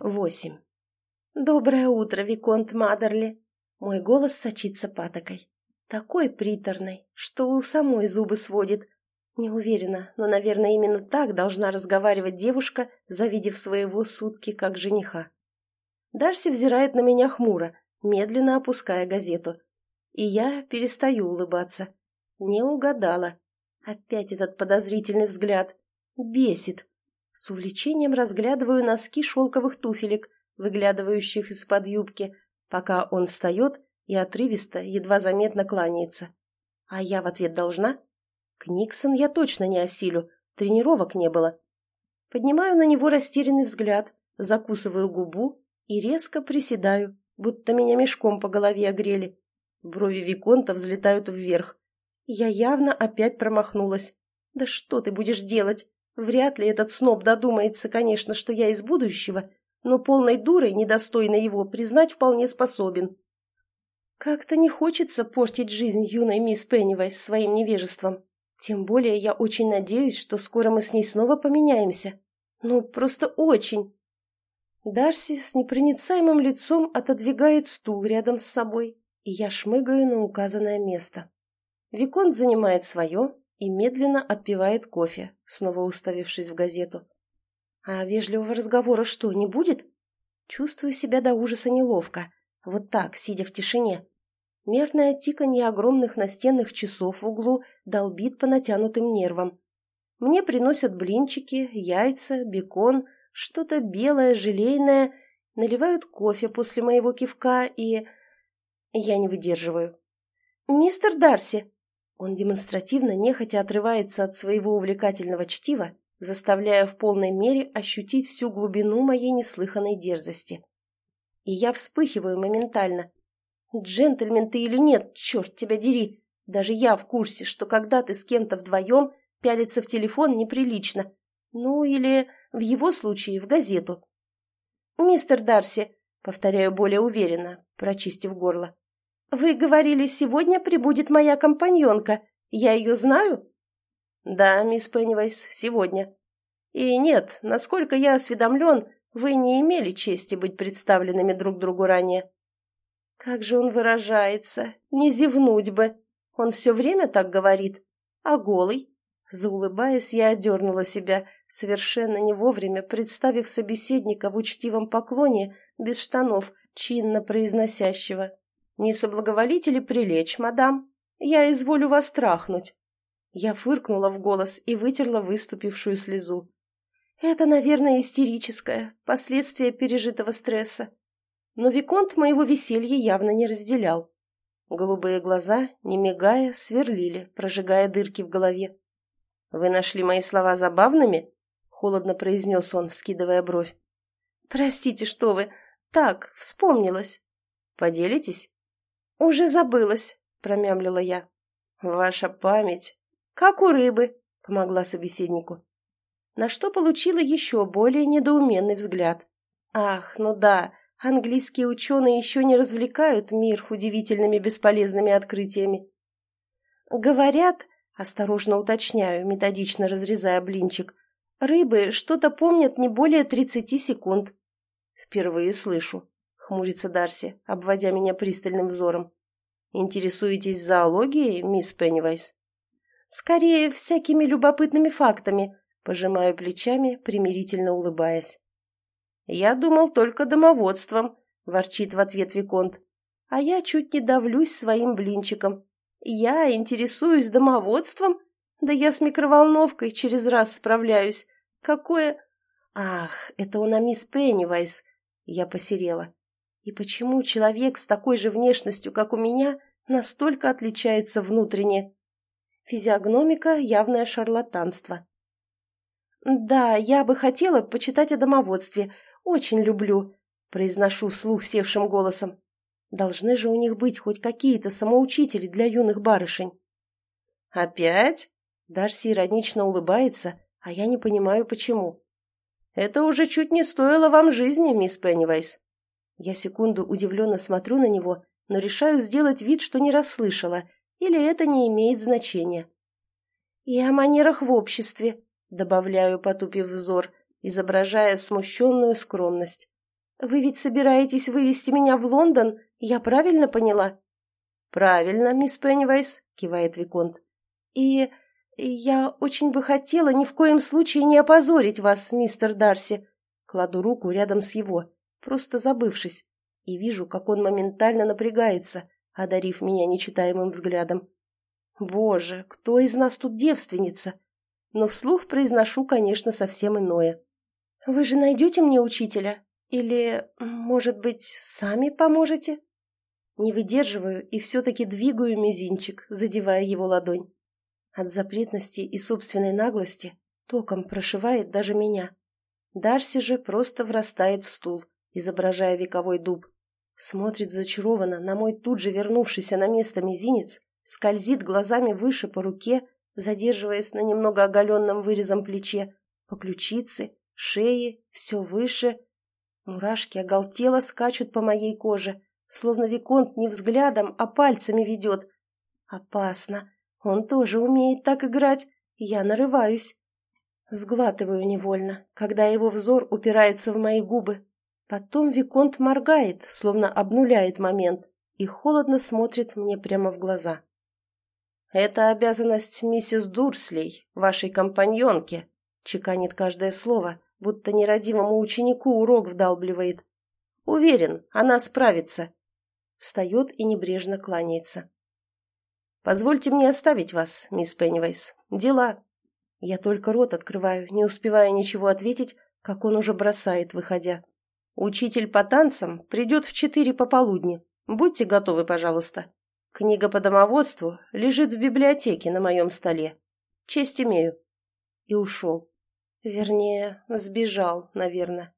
Восемь. «Доброе утро, Виконт Мадерли!» Мой голос сочится патокой. Такой приторной, что у самой зубы сводит. Не уверена, но, наверное, именно так должна разговаривать девушка, завидев своего сутки как жениха. Дарси взирает на меня хмуро, медленно опуская газету. И я перестаю улыбаться. Не угадала. Опять этот подозрительный взгляд. Бесит. С увлечением разглядываю носки шелковых туфелек, выглядывающих из-под юбки, пока он встает и отрывисто, едва заметно кланяется. А я в ответ должна? К Никсон я точно не осилю, тренировок не было. Поднимаю на него растерянный взгляд, закусываю губу и резко приседаю, будто меня мешком по голове огрели. Брови Виконта взлетают вверх. Я явно опять промахнулась. «Да что ты будешь делать? Вряд ли этот сноб додумается, конечно, что я из будущего, но полной дурой, недостойной его, признать вполне способен. Как-то не хочется портить жизнь юной мисс Пеннивайс своим невежеством. Тем более я очень надеюсь, что скоро мы с ней снова поменяемся. Ну, просто очень. Дарси с непроницаемым лицом отодвигает стул рядом с собой, и я шмыгаю на указанное место. Виконт занимает свое, и медленно отпивает кофе, снова уставившись в газету. А вежливого разговора что, не будет? Чувствую себя до ужаса неловко. Вот так, сидя в тишине. Мерное тиканье огромных настенных часов в углу долбит по натянутым нервам. Мне приносят блинчики, яйца, бекон, что-то белое, желейное, наливают кофе после моего кивка и... Я не выдерживаю. «Мистер Дарси!» Он демонстративно нехотя отрывается от своего увлекательного чтива, заставляя в полной мере ощутить всю глубину моей неслыханной дерзости. И я вспыхиваю моментально. Джентльмен ты или нет, черт тебя дери! Даже я в курсе, что когда ты с кем-то вдвоем, пялиться в телефон неприлично. Ну, или, в его случае, в газету. «Мистер Дарси», — повторяю более уверенно, прочистив горло, «Вы говорили, сегодня прибудет моя компаньонка. Я ее знаю?» «Да, мисс Пеннивайс, сегодня. И нет, насколько я осведомлен, вы не имели чести быть представленными друг другу ранее». «Как же он выражается! Не зевнуть бы! Он все время так говорит. А голый?» Заулыбаясь, я одернула себя, совершенно не вовремя представив собеседника в учтивом поклоне, без штанов, чинно произносящего. «Не соблаговолите ли прилечь, мадам? Я изволю вас трахнуть». Я фыркнула в голос и вытерла выступившую слезу. «Это, наверное, истерическое, последствие пережитого стресса». Но Виконт моего веселья явно не разделял. Голубые глаза, не мигая, сверлили, прожигая дырки в голове. «Вы нашли мои слова забавными?» — холодно произнес он, вскидывая бровь. «Простите, что вы. Так, вспомнилось». «Поделитесь?» «Уже забылась», — промямлила я. «Ваша память...» «Как у рыбы», — помогла собеседнику. На что получила еще более недоуменный взгляд. «Ах, ну да, английские ученые еще не развлекают мир удивительными бесполезными открытиями». «Говорят», — осторожно уточняю, методично разрезая блинчик, «рыбы что-то помнят не более тридцати секунд». «Впервые слышу», хмурится Дарси, обводя меня пристальным взором. «Интересуетесь зоологией, мисс Пеннивайс?» «Скорее, всякими любопытными фактами», — пожимаю плечами, примирительно улыбаясь. «Я думал только домоводством», — ворчит в ответ Виконт. «А я чуть не давлюсь своим блинчиком. Я интересуюсь домоводством? Да я с микроволновкой через раз справляюсь. Какое...» «Ах, это он о мисс Пеннивайс!» Я посерела. И почему человек с такой же внешностью, как у меня, настолько отличается внутренне? Физиогномика – явное шарлатанство. «Да, я бы хотела почитать о домоводстве. Очень люблю», – произношу вслух севшим голосом. «Должны же у них быть хоть какие-то самоучители для юных барышень». «Опять?» – Дарси иронично улыбается, а я не понимаю, почему. «Это уже чуть не стоило вам жизни, мисс Пеннивайс». Я секунду удивленно смотрю на него, но решаю сделать вид, что не расслышала, или это не имеет значения. «И о манерах в обществе», — добавляю, потупив взор, изображая смущенную скромность. Вы ведь собираетесь вывести меня в Лондон, я правильно поняла?» «Правильно, мисс Пеннивайс», — кивает Виконт. «И я очень бы хотела ни в коем случае не опозорить вас, мистер Дарси». Кладу руку рядом с его, просто забывшись, и вижу, как он моментально напрягается, одарив меня нечитаемым взглядом. «Боже, кто из нас тут девственница?» Но вслух произношу, конечно, совсем иное. «Вы же найдете мне учителя? Или, может быть, сами поможете?» Не выдерживаю и все-таки двигаю мизинчик, задевая его ладонь. От запретности и собственной наглости током прошивает даже меня. Дарси же просто врастает в стул, изображая вековой дуб. Смотрит зачарованно на мой тут же вернувшийся на место мизинец, скользит глазами выше по руке, задерживаясь на немного оголенном вырезом плече, по ключице, шее, все выше. Мурашки оголтело скачут по моей коже, словно Виконт не взглядом, а пальцами ведет. Опасно. Он тоже умеет так играть. Я нарываюсь. Сглатываю невольно, когда его взор упирается в мои губы. Потом Виконт моргает, словно обнуляет момент, и холодно смотрит мне прямо в глаза. «Это обязанность миссис Дурслей, вашей компаньонки», — чеканит каждое слово, будто нерадивому ученику урок вдалбливает. «Уверен, она справится». Встает и небрежно кланяется. «Позвольте мне оставить вас, мисс Пеннивайс. Дела». Я только рот открываю, не успевая ничего ответить, как он уже бросает, выходя. «Учитель по танцам придет в четыре пополудни. Будьте готовы, пожалуйста». Книга по домоводству лежит в библиотеке на моем столе. Честь имею. И ушел. Вернее, сбежал, наверное.